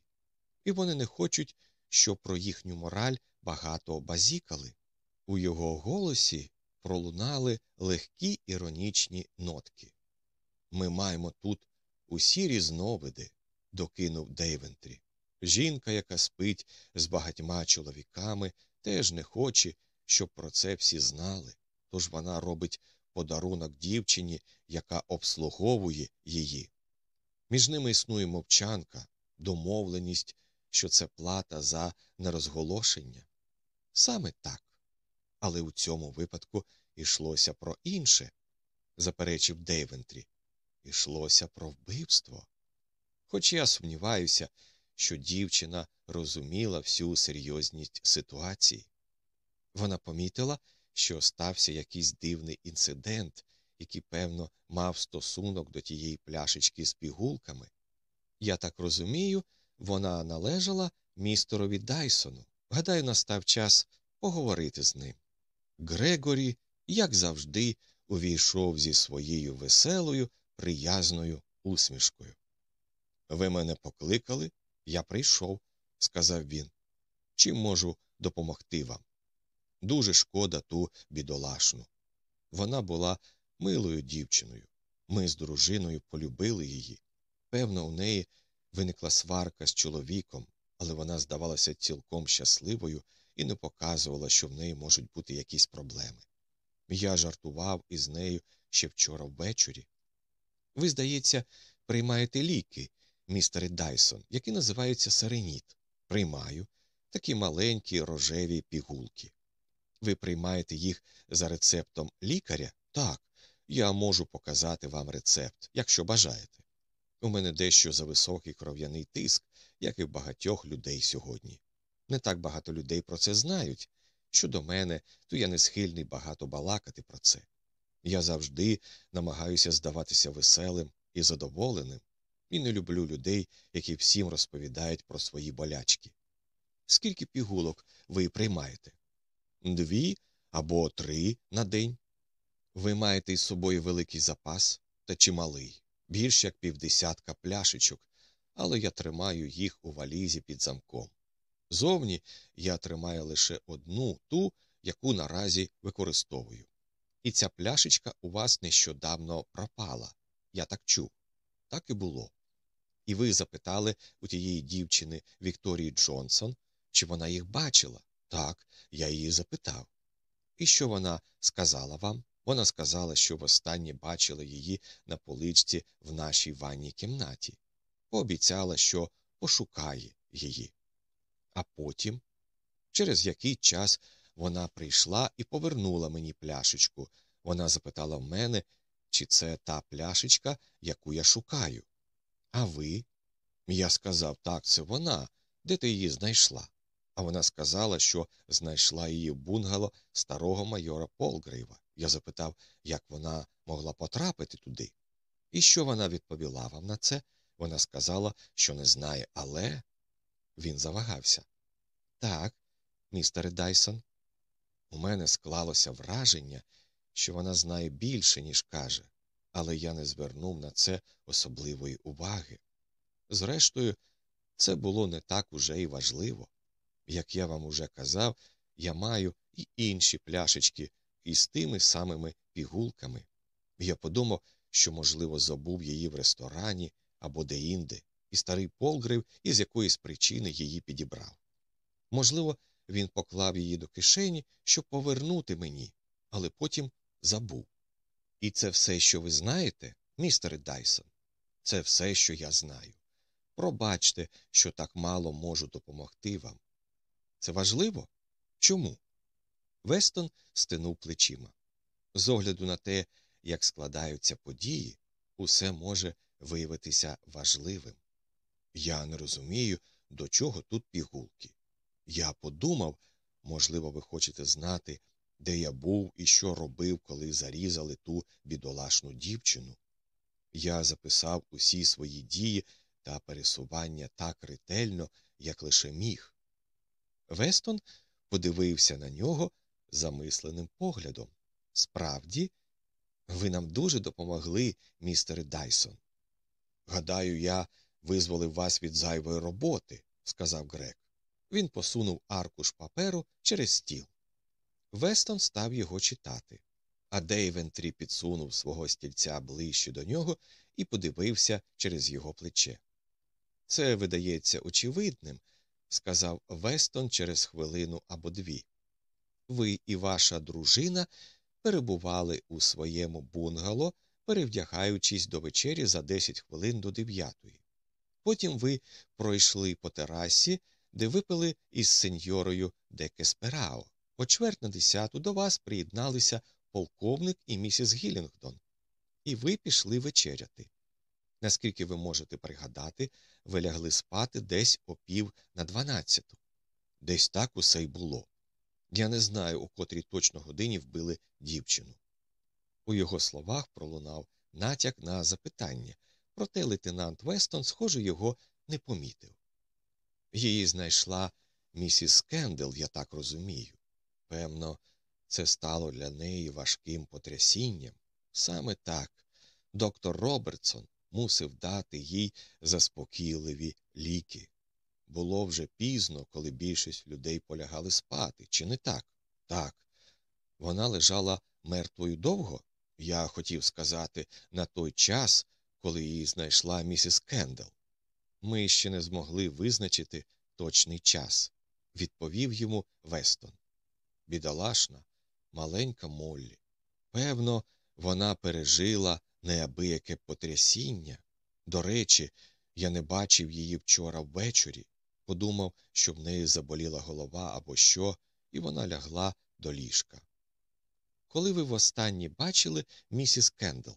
і вони не хочуть, щоб про їхню мораль багато базікали. У його голосі пролунали легкі іронічні нотки. Ми маємо тут усі різновиди, докинув Дейвентрі. Жінка, яка спить з багатьма чоловіками, теж не хоче, щоб про це всі знали. Тож вона робить подарунок дівчині, яка обслуговує її. Між ними існує мовчанка, домовленість, що це плата за нерозголошення. Саме так. Але у цьому випадку йшлося про інше, заперечив Дейвентрі. Йшлося про вбивство. Хоч я сумніваюся, що дівчина розуміла всю серйозність ситуації. Вона помітила, що стався якийсь дивний інцидент, який, певно, мав стосунок до тієї пляшечки з пігулками. Я так розумію, вона належала містерові Дайсону. Гадаю, настав час поговорити з ним. Грегорі, як завжди, увійшов зі своєю веселою, приязною усмішкою. Ви мене покликали, я прийшов, сказав він. Чим можу допомогти вам? Дуже шкода ту бідолашну. Вона була милою дівчиною. Ми з дружиною полюбили її. Певно, у неї виникла сварка з чоловіком, але вона здавалася цілком щасливою і не показувала, що в неї можуть бути якісь проблеми. Я жартував із нею ще вчора ввечері. Ви, здається, приймаєте ліки, містере Дайсон, які називаються сареніт. Приймаю такі маленькі рожеві пігулки. Ви приймаєте їх за рецептом лікаря? Так, я можу показати вам рецепт, якщо бажаєте. У мене дещо за високий кров'яний тиск, як і в багатьох людей сьогодні. Не так багато людей про це знають. Щодо мене, то я не схильний багато балакати про це. Я завжди намагаюся здаватися веселим і задоволеним, і не люблю людей, які всім розповідають про свої болячки. Скільки пігулок ви приймаєте? Дві або три на день. Ви маєте із собою великий запас та чималий, більш як півдесятка пляшечок, але я тримаю їх у валізі під замком. Зовні я тримаю лише одну ту, яку наразі використовую. І ця пляшечка у вас нещодавно пропала. Я так чув. Так і було. І ви запитали у тієї дівчини Вікторії Джонсон, чи вона їх бачила. Так, я її запитав. І що вона сказала вам? Вона сказала, що востаннє бачила її на поличці в нашій ванній кімнаті, пообіцяла, що пошукає її. А потім, через який час вона прийшла і повернула мені пляшечку. Вона запитала в мене, чи це та пляшечка, яку я шукаю. А ви? Я сказав, так, це вона. Де ти її знайшла? А вона сказала, що знайшла її в бунгало старого майора Полгрейва. Я запитав, як вона могла потрапити туди. І що вона відповіла вам на це? Вона сказала, що не знає, але. Він завагався. Так, містере Дайсон. У мене склалося враження, що вона знає більше, ніж каже, але я не звернув на це особливої уваги. Зрештою, це було не так уже і важливо. Як я вам уже казав, я маю і інші пляшечки із тими самими пігулками. Я подумав, що, можливо, забув її в ресторані або деінде, і старий Полгрив із якоїсь причини її підібрав. Можливо, він поклав її до кишені, щоб повернути мені, але потім забув. І це все, що ви знаєте, містере Дайсон, це все, що я знаю. Пробачте, що так мало можу допомогти вам. Це важливо? Чому? Вестон стинув плечима. З огляду на те, як складаються події, усе може виявитися важливим. Я не розумію, до чого тут пігулки. Я подумав, можливо, ви хочете знати, де я був і що робив, коли зарізали ту бідолашну дівчину. Я записав усі свої дії та пересування так ретельно, як лише міг. Вестон подивився на нього замисленим поглядом. Справді, ви нам дуже допомогли, містере Дайсон. Гадаю, я визволив вас від зайвої роботи, сказав Грек. Він посунув аркуш паперу через стіл. Вестон став його читати, а Дейвентрі підсунув свого стільця ближче до нього і подивився через його плече. Це видається очевидним, сказав Вестон через хвилину або дві. Ви і ваша дружина перебували у своєму бунгало, перевдягаючись до вечері за 10 хвилин до дев'ятої. Потім ви пройшли по терасі, де випили із сеньорою де Кесперао. О чверть на десяту до вас приєдналися полковник і місіс Гілінгдон, і ви пішли вечеряти. Наскільки ви можете пригадати, ви лягли спати десь о пів на дванадцяту. Десь так усе й було. Я не знаю, у котрій точно годині вбили дівчину. У його словах пролунав натяк на запитання, проте лейтенант Вестон, схоже, його не помітив. Її знайшла місіс Кендел, я так розумію. Певно, це стало для неї важким потрясінням. Саме так доктор Робертсон мусив дати їй заспокійливі ліки. Було вже пізно, коли більшість людей полягали спати, чи не так? Так. Вона лежала мертвою довго, я хотів сказати, на той час, коли її знайшла місіс Кендел. Ми ще не змогли визначити точний час, відповів йому Вестон. Бідолашна, маленька Моллі. Певно, вона пережила неабияке потрясіння. До речі, я не бачив її вчора ввечері, подумав, що в неї заболіла голова або що, і вона лягла до ліжка. Коли ви востаннє бачили місіс Кендл?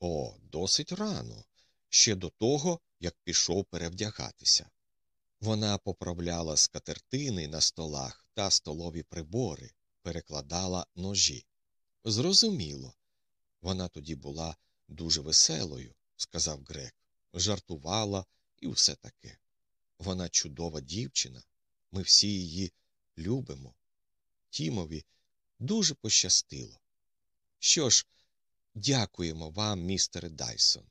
О, досить рано, ще до того, як пішов перевдягатися. Вона поправляла скатертини на столах та столові прибори, перекладала ножі. Зрозуміло, вона тоді була дуже веселою, сказав Грек, жартувала і все таке. Вона чудова дівчина, ми всі її любимо. Тімові дуже пощастило. Що ж, дякуємо вам, містере Дайсон.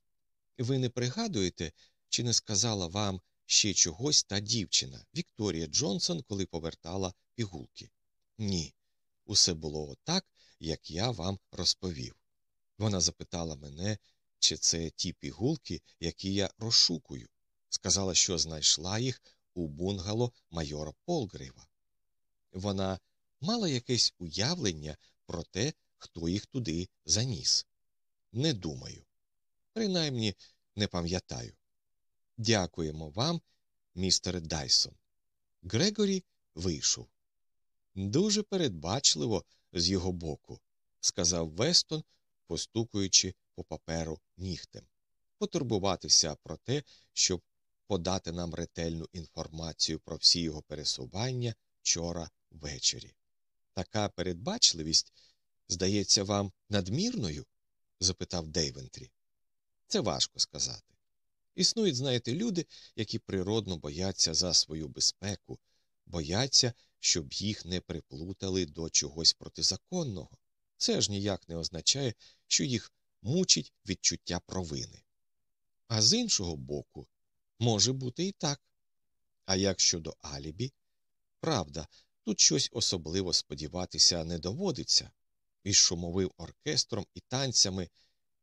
Ви не пригадуєте, чи не сказала вам ще чогось та дівчина Вікторія Джонсон, коли повертала пігулки? Ні, усе було так, як я вам розповів. Вона запитала мене, чи це ті пігулки, які я розшукую. Сказала, що знайшла їх у бунгало майора Полгрива. Вона мала якесь уявлення про те, хто їх туди заніс. Не думаю. Принаймні не пам'ятаю. Дякуємо вам, містере Дайсон. Грегорі вийшов. Дуже передбачливо з його боку, сказав Вестон, постукуючи по паперу нігтем, потурбуватися про те, щоб подати нам ретельну інформацію про всі його пересування вчора ввечері. Така передбачливість здається вам надмірною? запитав Дейвентрі. Це важко сказати. Існують, знаєте, люди, які природно бояться за свою безпеку, бояться, щоб їх не приплутали до чогось протизаконного. Це ж ніяк не означає, що їх мучить відчуття провини. А з іншого боку, може бути і так. А як щодо Алібі, правда, тут щось особливо сподіватися не доводиться, із шумовим оркестром і танцями,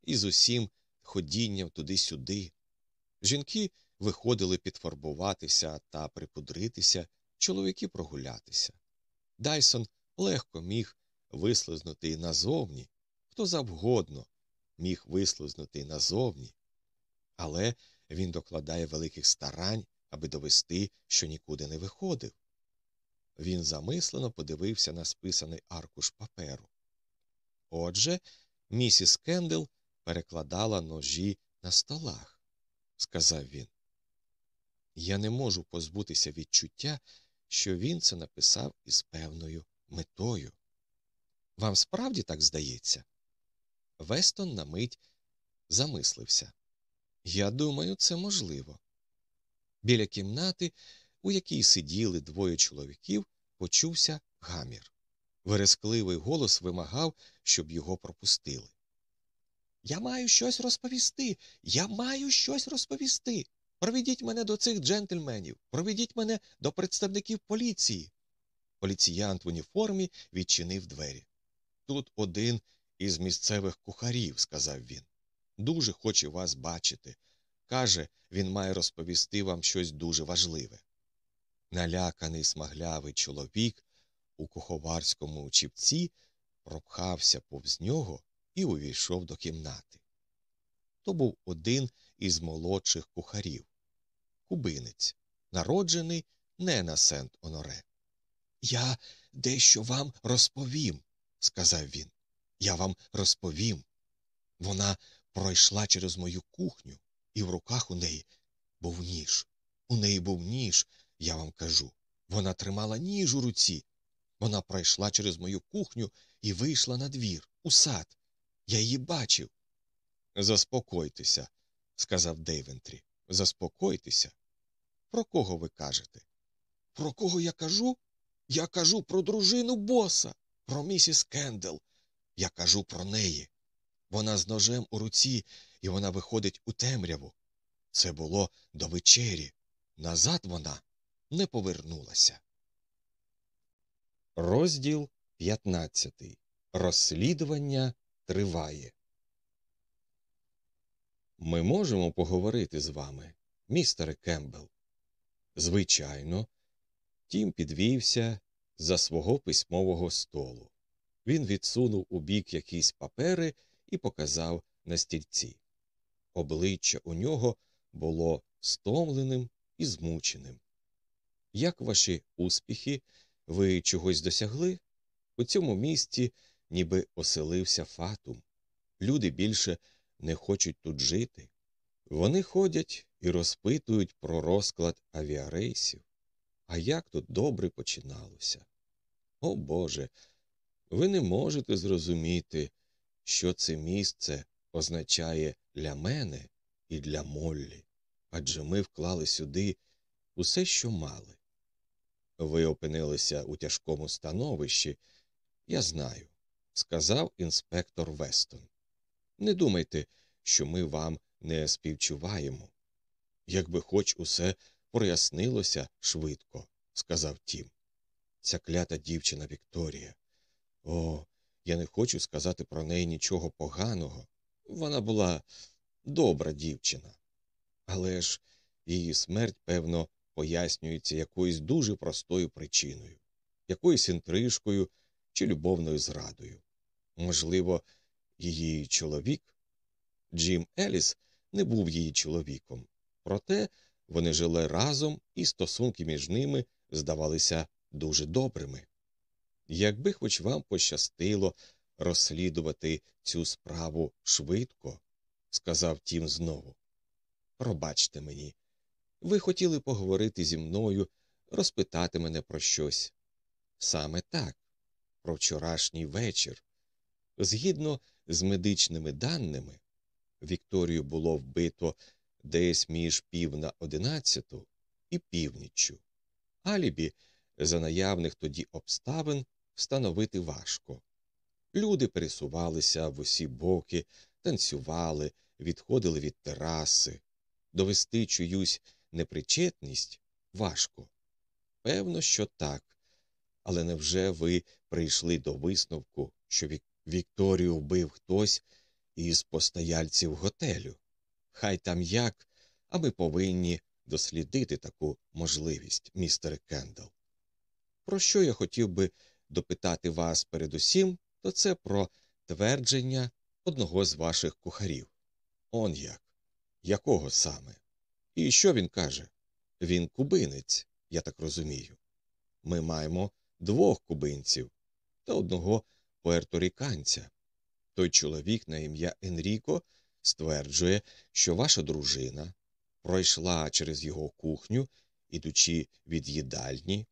і з усім ходінням туди-сюди. Жінки виходили підфарбуватися та припудритися, чоловіки прогулятися. Дайсон легко міг вислизнути назовні, хто завгодно міг вислизнути назовні, але він докладає великих старань, аби довести, що нікуди не виходив. Він замислено подивився на списаний аркуш паперу. Отже, місіс Кендел перекладала ножі на столах, сказав він. Я не можу позбутися відчуття, що він це написав із певною метою. Вам справді так здається? Вестон на мить замислився. Я думаю, це можливо. Біля кімнати, у якій сиділи двоє чоловіків, почувся гамір. Верескливий голос вимагав, щоб його пропустили. Я маю щось розповісти. Я маю щось розповісти. Проведіть мене до цих джентльменів, проведіть мене до представників поліції. Поліціянт в уніформі відчинив двері. Тут один із місцевих кухарів, сказав він. Дуже хоче вас бачити. каже, він має розповісти вам щось дуже важливе. Наляканий смаглявий чоловік у куховарському чіпці пропхався повз нього і увійшов до кімнати. То був один із молодших кухарів, кубинець, народжений не на Сент Оноре. Я дещо вам розповім, сказав він. Я вам розповім. Вона пройшла через мою кухню, і в руках у неї був ніж. У неї був ніж, я вам кажу. Вона тримала ніж у руці. Вона пройшла через мою кухню і вийшла на двір, у сад. Я її бачив. Заспокойтеся, сказав Дейвентрі. Заспокойтеся. Про кого ви кажете? Про кого я кажу? Я кажу про дружину боса, про місіс Кендел. Я кажу про неї. Вона з ножем у руці, і вона виходить у темряву. Це було до вечері. Назад вона не повернулася. Розділ 15. Розслідування триває. Ми можемо поговорити з вами, містере Кембл. Звичайно, Тім підвівся за свого письмового столу. Він відсунув у бік якісь папери і показав на стільці. Обличчя у нього було стомленим і змученим. Як ваші успіхи, ви чогось досягли? У цьому місті ніби оселився фатум. Люди більше не хочуть тут жити. Вони ходять і розпитують про розклад авіарейсів. А як тут добре починалося? О Боже, ви не можете зрозуміти, що це місце означає для мене і для Моллі, адже ми вклали сюди усе, що мали. Ви опинилися у тяжкому становищі, я знаю, сказав інспектор Вестон. Не думайте, що ми вам не співчуваємо. Якби хоч усе прояснилося швидко, сказав Тім. Ця клята дівчина Вікторія. О, я не хочу сказати про неї нічого поганого. Вона була добра дівчина. Але ж її смерть, певно, пояснюється якоюсь дуже простою причиною, якоюсь інтрижкою чи любовною зрадою. Можливо, її чоловік Джим Еліс не був її чоловіком, проте вони жили разом, і стосунки між ними здавалися дуже добрими. Якби хоч вам пощастило розслідувати цю справу швидко, сказав Тім знову. Пробачте мені, ви хотіли поговорити зі мною, розпитати мене про щось. Саме так, про вчорашній вечір. Згідно з медичними даними, Вікторію було вбито десь між пів на одинадцяту і північчю. Алібі за наявних тоді обставин встановити важко. Люди пересувалися в усі боки, танцювали, відходили від тераси. Довести чиюсь непричетність важко. Певно, що так. Але невже ви прийшли до висновку, що Вікторію вбив хтось із постояльців готелю? Хай там як, а ми повинні дослідити таку можливість, містере Кендал. Про що я хотів би допитати вас передусім, то це про твердження одного з ваших кухарів. Он як? Якого саме? І що він каже? Він кубинець, я так розумію. Ми маємо двох кубинців та одного пуерторіканця. Той чоловік на ім'я Енріко стверджує, що ваша дружина пройшла через його кухню, ідучи від їдальні,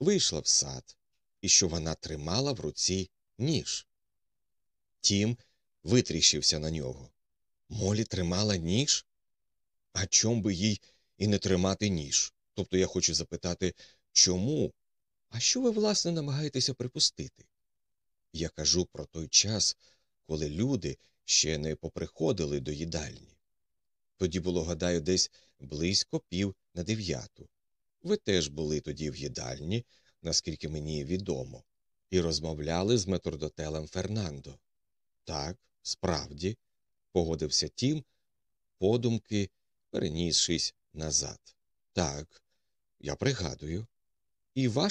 вийшла в сад, і що вона тримала в руці ніж. Тім витріщився на нього. Молі тримала ніж? А чом би їй і не тримати ніж? Тобто я хочу запитати, чому? А що ви, власне, намагаєтеся припустити? Я кажу про той час, коли люди ще не поприходили до їдальні. Тоді було, гадаю, десь близько пів на дев'яту. Ви теж були тоді в їдальні, наскільки мені відомо, і розмовляли з метродотелем перенісшись назад. Так, я пригадую. І ваша